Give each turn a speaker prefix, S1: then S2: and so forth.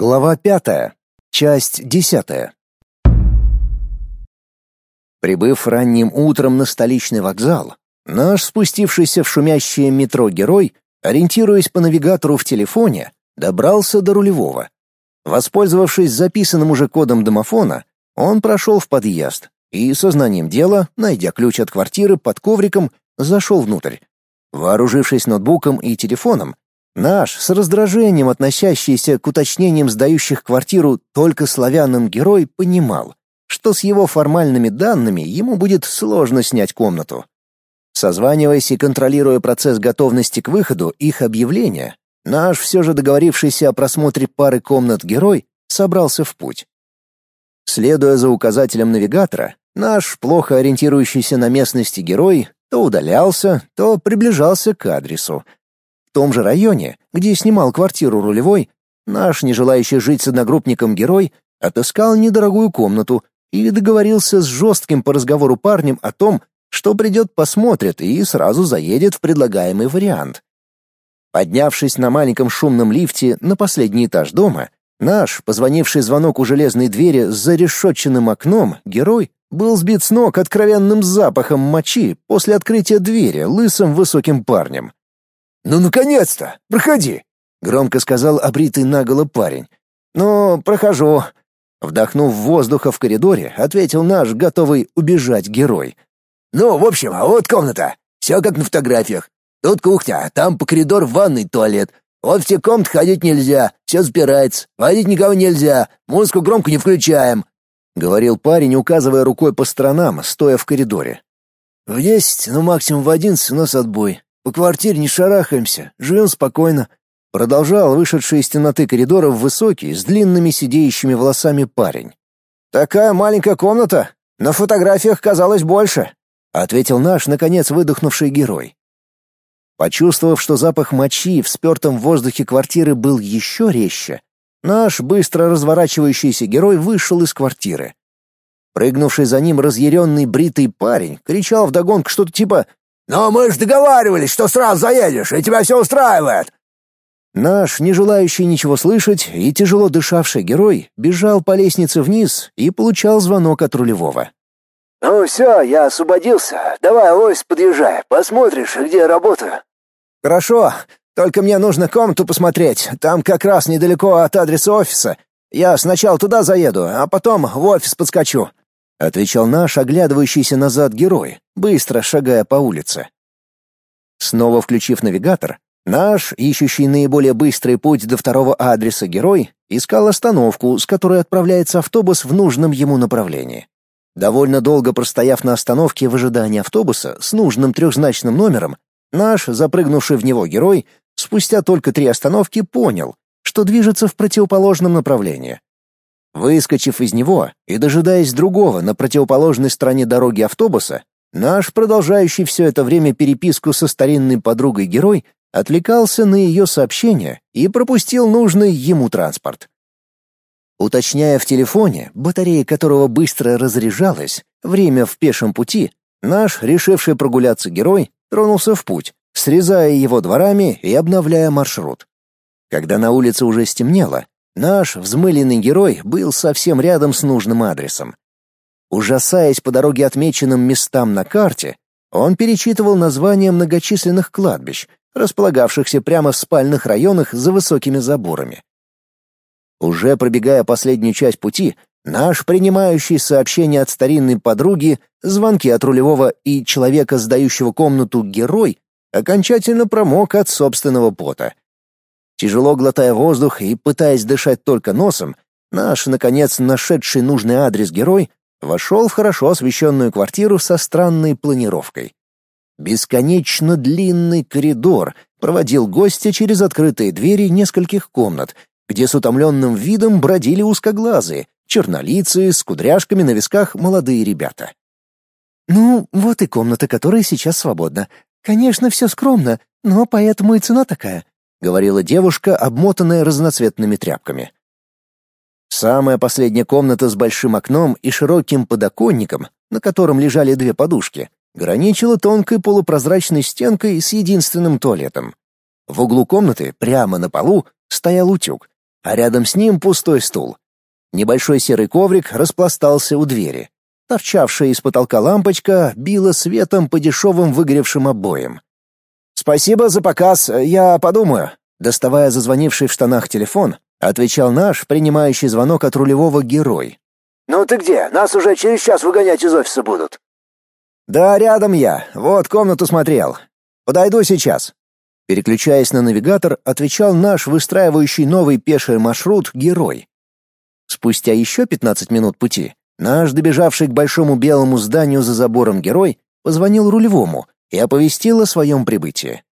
S1: Глава пятая. Часть десятая. Прибыв ранним утром на столичный вокзал, наш спустившийся в шумящее метро герой, ориентируясь по навигатору в телефоне, добрался до рулевого. Воспользовавшись записанным уже кодом домофона, он прошел в подъезд и, сознанием дела, найдя ключ от квартиры под ковриком, зашел внутрь. Вооружившись ноутбуком и телефоном, Наш, с раздражением относящийся к уточнениям сдающих квартиру только славянам герой, понимал, что с его формальными данными ему будет сложно снять комнату. Созваниваясь и контролируя процесс готовности к выходу их объявления, наш все же договорившийся о просмотре пары комнат герой собрался в путь. Следуя за указателем навигатора, наш плохо ориентирующийся на местности герой то удалялся, то приближался к адресу — в том же районе, где снимал квартиру рулевой, наш, не желающий жить с одногруппником герой, отыскал недорогую комнату и договорился с жестким по разговору парнем о том, что придет посмотрит и сразу заедет в предлагаемый вариант. Поднявшись на маленьком шумном лифте на последний этаж дома, наш, позвонивший звонок у железной двери с зарешетченным окном, герой был сбит с ног откровенным запахом мочи после открытия двери лысым высоким парнем.
S2: «Ну, наконец-то! Проходи!» — громко сказал обритый наголо парень.
S1: «Ну, прохожу». Вдохнув воздуха в коридоре, ответил наш готовый убежать герой.
S2: «Ну, в общем, а вот комната. Все как на фотографиях. Тут кухня, там по коридору ванный, туалет. Вот в те комнаты ходить нельзя, все запирается. Водить никого нельзя, музыку громко не включаем», —
S1: говорил парень, указывая рукой по сторонам, стоя в коридоре.
S3: «В десять, ну максимум в одиннадцать у нас отбой. По квартире не шарахаемся, живем спокойно.
S1: Продолжал вышедший из темноты коридора высокий, с длинными сидеющими волосами парень.
S4: «Такая маленькая комната. На фотографиях казалось больше», — ответил наш, наконец, выдохнувший герой.
S1: Почувствовав, что запах мочи в спертом воздухе квартиры был еще резче, наш быстро разворачивающийся герой вышел из квартиры. Прыгнувший за ним разъяренный бритый парень кричал вдогонку что-то типа
S2: «Но мы же договаривались, что сразу заедешь, и тебя все устраивает!»
S1: Наш, не желающий ничего слышать и тяжело дышавший герой, бежал по лестнице вниз и получал звонок от рулевого.
S3: «Ну все, я освободился. Давай, Лось, подъезжай, посмотришь, где я работаю».
S4: «Хорошо, только мне нужно комнату посмотреть. Там как раз недалеко от адреса офиса. Я сначала туда заеду, а потом в офис подскочу.
S1: — отвечал наш оглядывающийся назад герой, быстро шагая по улице. Снова включив навигатор, наш, ищущий наиболее быстрый путь до второго адреса герой, искал остановку, с которой отправляется автобус в нужном ему направлении. Довольно долго простояв на остановке в ожидании автобуса с нужным трехзначным номером, наш, запрыгнувший в него герой, спустя только три остановки понял, что движется в противоположном направлении. Выскочив из него и дожидаясь другого на противоположной стороне дороги автобуса, наш, продолжающий все это время переписку со старинной подругой герой, отвлекался на ее сообщение и пропустил нужный ему транспорт. Уточняя в телефоне, батарея которого быстро разряжалась, время в пешем пути, наш, решивший прогуляться герой, тронулся в путь, срезая его дворами и обновляя маршрут. Когда на улице уже стемнело, Наш взмыленный герой был совсем рядом с нужным адресом. Ужасаясь по дороге отмеченным местам на карте, он перечитывал названия многочисленных кладбищ, располагавшихся прямо в спальных районах за высокими заборами. Уже пробегая последнюю часть пути, наш принимающий сообщение от старинной подруги, звонки от рулевого и человека, сдающего комнату герой, окончательно промок от собственного пота — Тяжело глотая воздух и пытаясь дышать только носом, наш, наконец, нашедший нужный адрес герой вошел в хорошо освещенную квартиру со странной планировкой. Бесконечно длинный коридор проводил гостя через открытые двери нескольких комнат, где с утомленным видом бродили узкоглазые, чернолицые, с кудряшками на висках молодые ребята.
S5: «Ну, вот и комната, которая сейчас свободна. Конечно, все скромно, но поэтому и цена такая.
S1: — говорила девушка, обмотанная разноцветными тряпками. Самая последняя комната с большим окном и широким подоконником, на котором лежали две подушки, граничила тонкой полупрозрачной стенкой с единственным туалетом. В углу комнаты, прямо на полу, стоял утюг, а рядом с ним пустой стул. Небольшой серый коврик распластался у двери. Торчавшая из потолка лампочка била светом по дешевым выгоревшим обоям. «Спасибо за показ, я подумаю», доставая зазвонивший в штанах телефон, отвечал наш, принимающий звонок от рулевого герой.
S2: «Ну ты где? Нас уже через час выгонять из офиса будут».
S1: «Да, рядом я. Вот комнату смотрел. Подойду сейчас». Переключаясь на навигатор, отвечал наш выстраивающий новый пеший маршрут герой. Спустя еще 15 минут пути Наш добежавший к большому белому зданию за забором герой позвонил рулевому и оповестил о своем прибытии.